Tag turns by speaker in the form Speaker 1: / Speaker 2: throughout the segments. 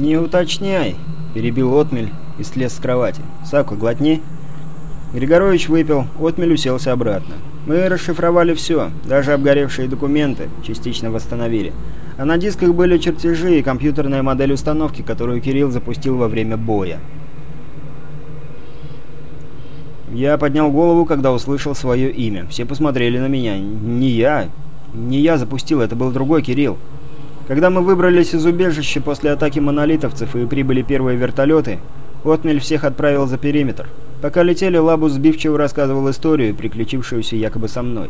Speaker 1: «Не уточняй», — перебил Отмель и слез с кровати. «Саку, глотни». Григорович выпил, Отмель уселся обратно. Мы расшифровали все, даже обгоревшие документы частично восстановили. А на дисках были чертежи и компьютерная модель установки, которую Кирилл запустил во время боя. Я поднял голову, когда услышал свое имя. Все посмотрели на меня. Не я. Не я запустил, это был другой Кирилл. Когда мы выбрались из убежища после атаки монолитовцев и прибыли первые вертолеты, Отмель всех отправил за периметр. Пока летели, Лабус сбивчиво рассказывал историю, приключившуюся якобы со мной.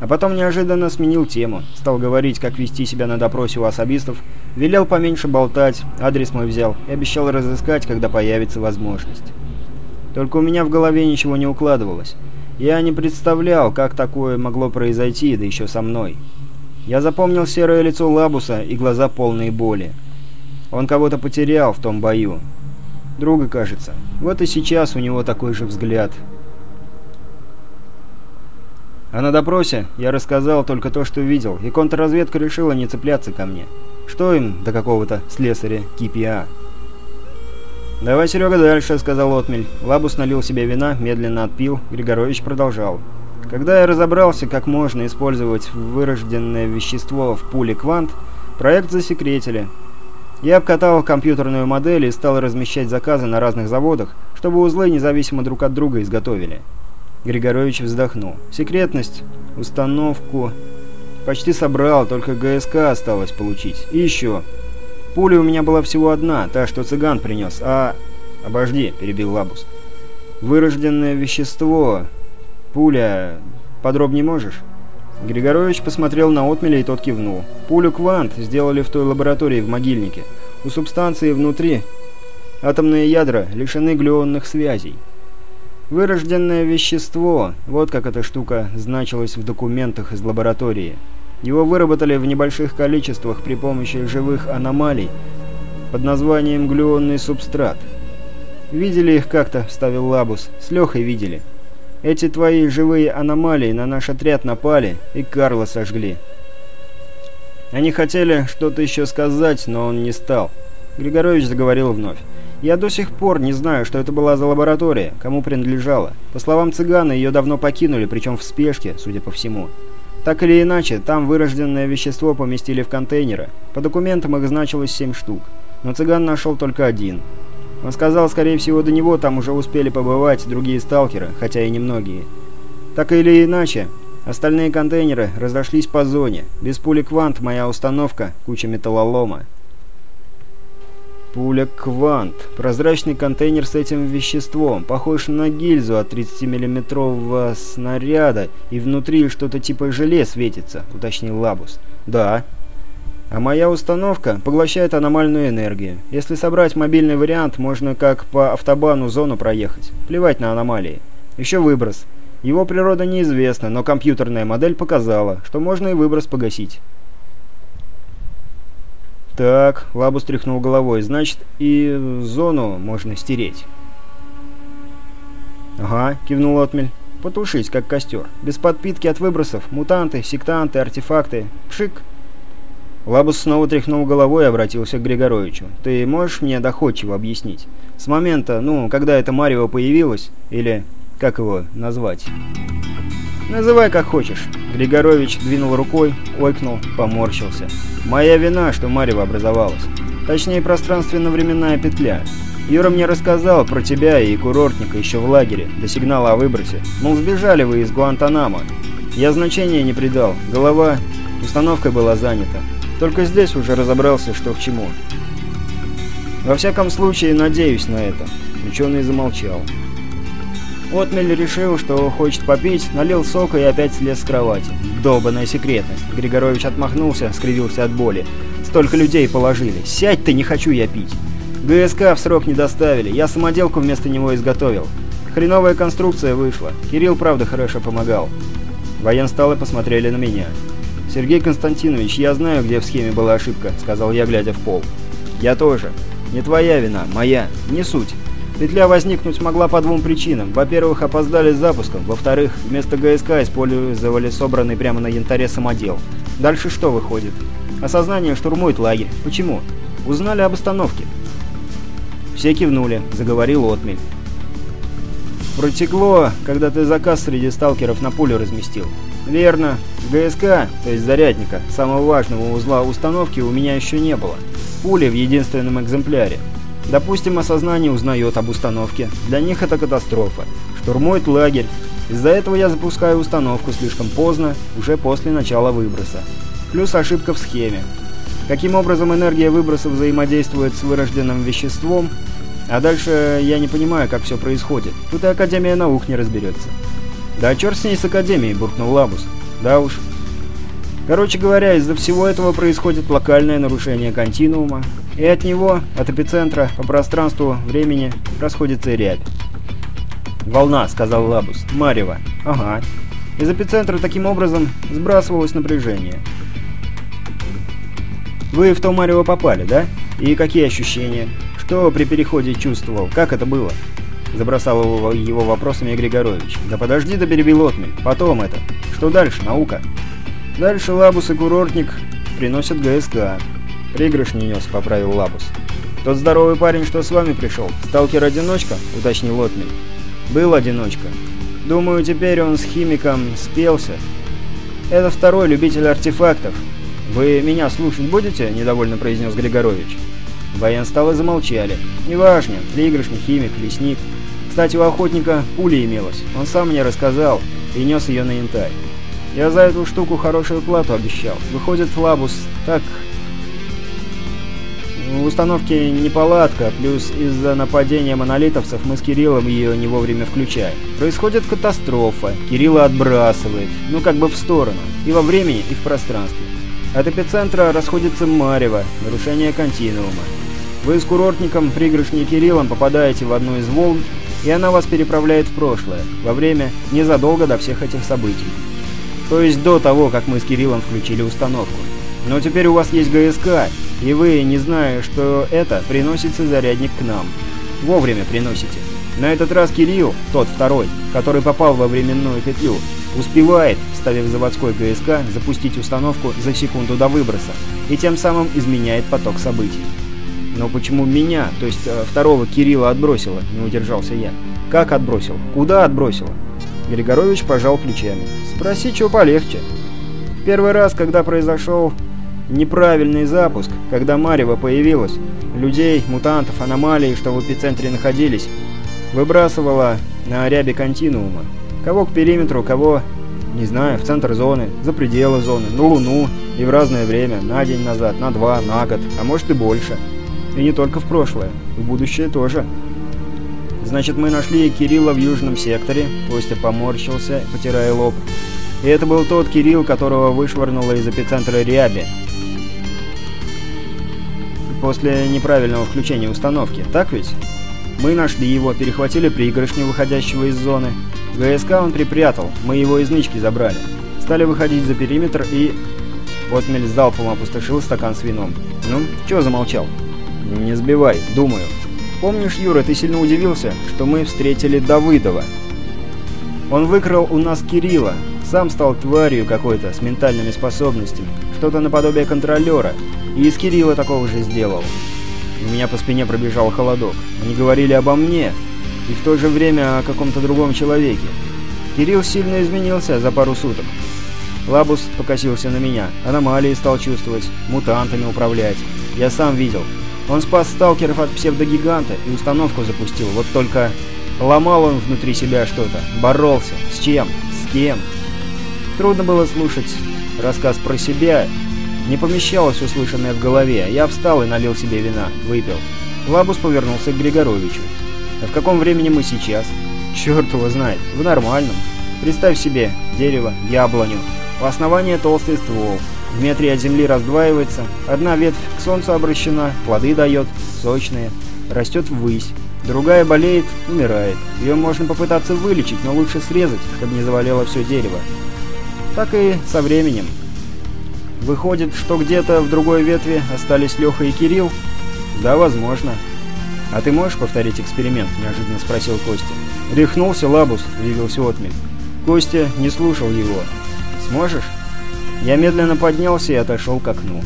Speaker 1: А потом неожиданно сменил тему, стал говорить, как вести себя на допросе у особистов, велел поменьше болтать, адрес мой взял и обещал разыскать, когда появится возможность. Только у меня в голове ничего не укладывалось. Я не представлял, как такое могло произойти, да еще со мной. Я запомнил серое лицо Лабуса и глаза полные боли. Он кого-то потерял в том бою. Друга, кажется. Вот и сейчас у него такой же взгляд. А на допросе я рассказал только то, что видел, и контрразведка решила не цепляться ко мне. Что им до какого-то слесаря КПА? «Давай, Серега, дальше», — сказал Отмель. Лабус налил себе вина, медленно отпил. Григорович продолжал. Когда я разобрался, как можно использовать вырожденное вещество в пуле «Квант», проект засекретили. Я обкатал компьютерную модель и стал размещать заказы на разных заводах, чтобы узлы независимо друг от друга изготовили. Григорович вздохнул. Секретность, установку почти собрал, только ГСК осталось получить. И еще. Пуля у меня была всего одна, та, что цыган принес, а... «Обожди», — перебил Лабус. «Вырожденное вещество. Пуля... Подробнее можешь?» Григорович посмотрел на отмеля, и тот кивнул. «Пулю «Квант» сделали в той лаборатории в могильнике. У субстанции внутри атомные ядра лишены глюонных связей. Вырожденное вещество, вот как эта штука значилась в документах из лаборатории. Его выработали в небольших количествах при помощи живых аномалий под названием глюонный субстрат. «Видели их как-то?» – вставил Лабус. «С Лехой видели. Эти твои живые аномалии на наш отряд напали и Карла сожгли». Они хотели что-то еще сказать, но он не стал. Григорович заговорил вновь. «Я до сих пор не знаю, что это была за лаборатория, кому принадлежала. По словам цыгана, ее давно покинули, причем в спешке, судя по всему. Так или иначе, там вырожденное вещество поместили в контейнеры. По документам их значилось семь штук. Но цыган нашел только один. Он сказал, скорее всего, до него там уже успели побывать другие сталкеры, хотя и немногие. Так или иначе, остальные контейнеры разошлись по зоне. Без пули «Квант» моя установка — куча металлолома. Пуля «Квант». Прозрачный контейнер с этим веществом. Похож на гильзу от 30-миллиметрового снаряда, и внутри что-то типа желе светится, уточнил Лабус. Да. А моя установка поглощает аномальную энергию. Если собрать мобильный вариант, можно как по автобану зону проехать. Плевать на аномалии. Еще выброс. Его природа неизвестна, но компьютерная модель показала, что можно и выброс погасить. «Так», — Лабус тряхнул головой, — «значит, и зону можно стереть». «Ага», — кивнул Отмель. «Потушить, как костер. Без подпитки от выбросов. Мутанты, сектанты, артефакты. Пшик!» Лабус снова тряхнул головой и обратился к Григоровичу. «Ты можешь мне доходчиво объяснить? С момента, ну, когда это Марио появилось, или как его назвать?» «Называй как хочешь». Григорович двинул рукой, ойкнул, поморщился. «Моя вина, что Марево образовалась. Точнее, пространственно-временная петля. Юра мне рассказал про тебя и курортника еще в лагере, до сигнала о выбросе. Мол, сбежали вы из Гуантанамо. Я значения не придал, голова установкой была занята. Только здесь уже разобрался, что к чему. Во всяком случае, надеюсь на это». Ученый замолчал. Отмель решил, что хочет попить, налил сока и опять слез с кровати. Долбаная секретность. Григорович отмахнулся, скривился от боли. Столько людей положили. Сядь ты, не хочу я пить. ГСК в срок не доставили. Я самоделку вместо него изготовил. Хреновая конструкция вышла. Кирилл, правда, хорошо помогал. Военсталы посмотрели на меня. «Сергей Константинович, я знаю, где в схеме была ошибка», — сказал я, глядя в пол. «Я тоже. Не твоя вина, моя. Не суть. Петля возникнуть могла по двум причинам. Во-первых, опоздали с запуском. Во-вторых, вместо ГСК использовали собранный прямо на янтаре самодел. Дальше что выходит? Осознание штурмует лагерь. Почему? Узнали об остановке. Все кивнули, заговорил Отмель. Протекло, когда ты заказ среди сталкеров на пулю разместил. Верно. ГСК, то есть зарядника, самого важного узла установки у меня еще не было. Пули в единственном экземпляре. Допустим, осознание узнает об установке. Для них это катастрофа. Штурмует лагерь. Из-за этого я запускаю установку слишком поздно, уже после начала выброса. Плюс ошибка в схеме. Каким образом энергия выброса взаимодействует с вырожденным веществом, а дальше я не понимаю, как все происходит. Тут и Академия наук не разберется. «Да черт с ней с Академией», — буркнул Лабус. «Да уж». Короче говоря, из-за всего этого происходит локальное нарушение континуума, и от него, от эпицентра, по пространству, времени, расходится рябь. «Волна», — сказал Лабус. «Марево». «Ага». Из эпицентра таким образом сбрасывалось напряжение. «Вы в то Марево попали, да? И какие ощущения?» Что при переходе чувствовал? Как это было?» Забросал его, вопросами Григорович. «Да подожди ты, перебил Отмель. Потом это. Что дальше? Наука?» «Дальше Лабус и Курортник приносят ГСК». «Пригрыш не нес», — поправил Лабус. «Тот здоровый парень, что с вами пришел, сталкер-одиночка?» — уточнил Отмель. «Был одиночка. Думаю, теперь он с химиком спелся. Это второй любитель артефактов. Вы меня слушать будете?» — недовольно произнес Григорович. Военсталы замолчали. Неважно, приигрышный химик, лесник. Кстати, у охотника пуля имелась. Он сам мне рассказал и нес ее на янтарь. Я за эту штуку хорошую плату обещал. Выходит, Флабус так... В установке неполадка, плюс из-за нападения монолитовцев мы с Кириллом ее не вовремя включаем. Происходит катастрофа, Кирилла отбрасывает, ну как бы в сторону, и во времени, и в пространстве. От эпицентра расходится марево, нарушение континуума. Вы с курортником, пригоршней Кириллом попадаете в одну из волн, и она вас переправляет в прошлое, во время незадолго до всех этих событий. То есть до того, как мы с Кириллом включили установку. Но теперь у вас есть ГСК, и вы, не зная, что это, приносите зарядник к нам. Вовремя приносите. На этот раз Кирилл, тот второй, который попал во временную петлю, успевает, вставив заводской ГСК, запустить установку за секунду до выброса, и тем самым изменяет поток событий. «Но почему меня, то есть э, второго Кирилла отбросило?» – не удержался я. «Как отбросил? Куда отбросило?» Григорович пожал плечами. «Спроси, чего полегче». В первый раз, когда произошел неправильный запуск, когда Марева появилась, людей, мутантов, аномалий, что в эпицентре находились, выбрасывала на рябе континуума. Кого к периметру, кого, не знаю, в центр зоны, за пределы зоны, на Луну и в разное время, на день назад, на два, на год, а может и больше. И не только в прошлое, в будущее тоже. Значит, мы нашли Кирилла в южном секторе, Костя поморщился, потирая лоб. И это был тот Кирилл, которого вышвырнуло из эпицентра Ряби. После неправильного включения установки, так ведь? Мы нашли его, перехватили приигрышню, выходящего из зоны. ГСК он припрятал, мы его из нычки забрали. Стали выходить за периметр и... Отмель залпом опустошил стакан с вином. «Ну, чего замолчал?» «Не сбивай, думаю. Помнишь, Юра, ты сильно удивился, что мы встретили Давыдова? Он выкрал у нас Кирилла, сам стал тварью какой-то, с ментальными способностями, что-то наподобие контролера, и из Кирилла такого же сделал. У меня по спине пробежал холодок. Они говорили обо мне, и в то же время о каком-то другом человеке. Кирилл сильно изменился за пару суток. Лабус покосился на меня, аномалии стал чувствовать, мутантами управлять. Я сам видел, он спас сталкеров от псевдогиганта и установку запустил, вот только ломал он внутри себя что-то, боролся. С чем? С кем? Трудно было слушать рассказ про себя, не помещалось услышанное в голове. Я встал и налил себе вина, выпил. Лабус повернулся к Григоровичу. «А в каком времени мы сейчас?» «Черт его знает. В нормальном. Представь себе дерево, яблоню. У основания толстый ствол. В земли раздваивается, одна ветвь к солнцу обращена, плоды дает, сочные, растет ввысь. Другая болеет, умирает. Ее можно попытаться вылечить, но лучше срезать, чтобы не завалило все дерево. Так и со временем. Выходит, что где-то в другой ветви остались Леха и Кирилл? Да, возможно. А ты можешь повторить эксперимент? Неожиданно спросил Костя. Рехнулся Лабус, явился Отмель. Костя не слушал его. Сможешь? Я медленно поднялся и отошел к окну.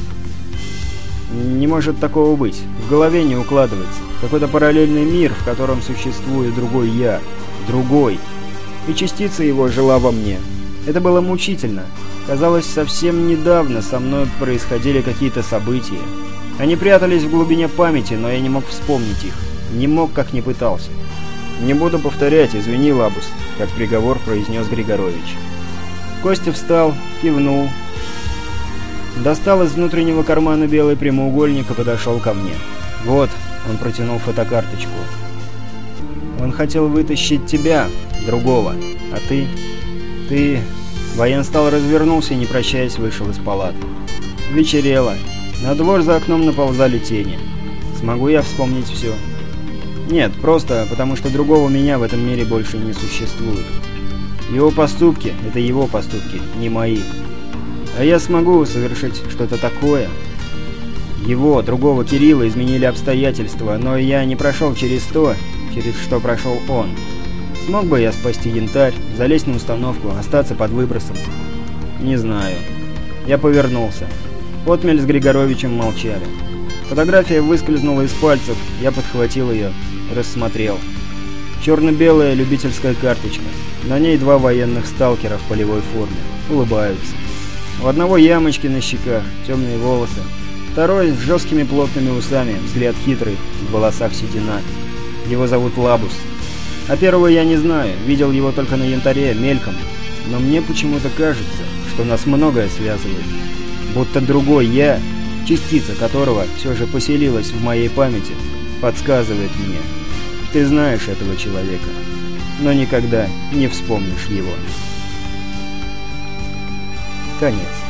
Speaker 1: Не может такого быть. В голове не укладывается. Какой-то параллельный мир, в котором существует другой я. Другой. И частица его жила во мне. Это было мучительно. Казалось, совсем недавно со мной происходили какие-то события. Они прятались в глубине памяти, но я не мог вспомнить их. Не мог, как не пытался. «Не буду повторять, извини, Лабус», — как приговор произнес Григорович. Костя встал, кивнул, достал из внутреннего кармана белый прямоугольник и подошел ко мне. «Вот», — он протянул фотокарточку. «Он хотел вытащить тебя, другого, а ты...» «Ты...» Военстал развернулся и, не прощаясь, вышел из палаты. Вечерело. На двор за окном наползали тени. Смогу я вспомнить все? Нет, просто потому что другого меня в этом мире больше не существует. Его поступки — это его поступки, не мои. А я смогу совершить что-то такое. Его, другого Кирилла, изменили обстоятельства, но я не прошел через то, через что прошел он. Смог бы я спасти янтарь, залезть на установку, остаться под выбросом? Не знаю. Я повернулся. Отмель с Григоровичем молчали. Фотография выскользнула из пальцев, я подхватил ее, рассмотрел. Черно-белая любительская карточка. На ней два военных сталкера в полевой форме. Улыбаются. У одного ямочки на щеках, темные волосы. Второй с жесткими плотными усами, взгляд хитрый, в волосах седина. Его зовут Лабус. А первого я не знаю, видел его только на янтаре, мельком. Но мне почему-то кажется, что нас многое связывает. Будто другой я, частица которого все же поселилась в моей памяти, подсказывает мне. Ты знаешь этого человека, но никогда не вспомнишь его. Конец.